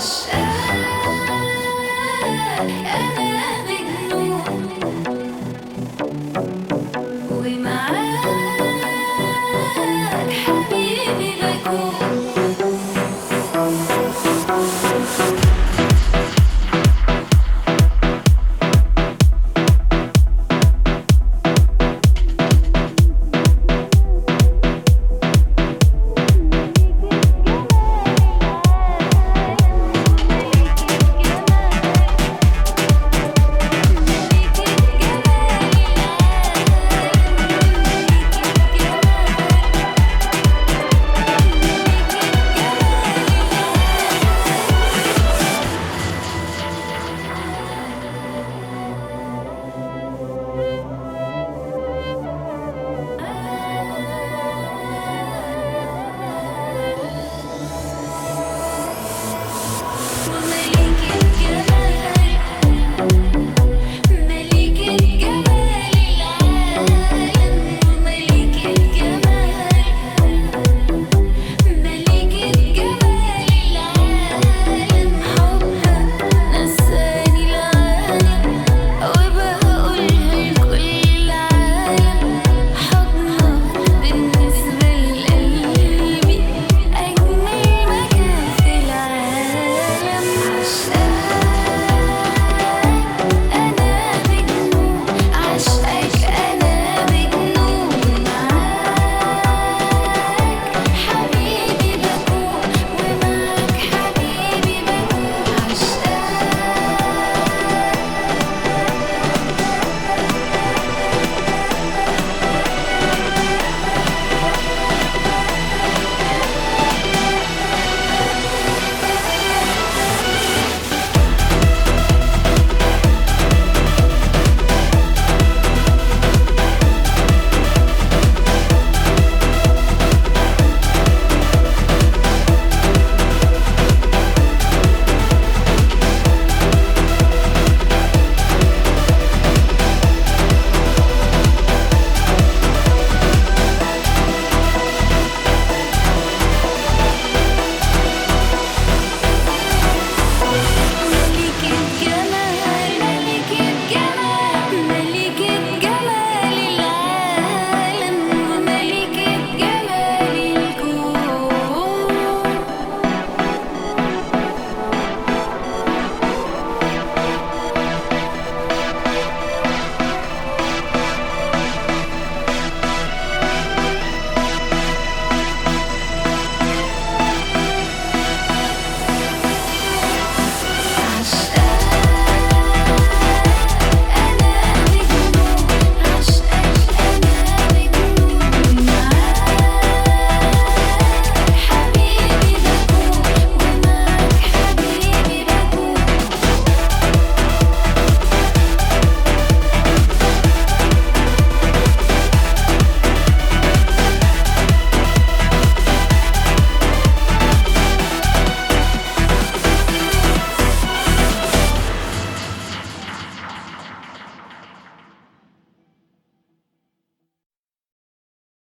rush.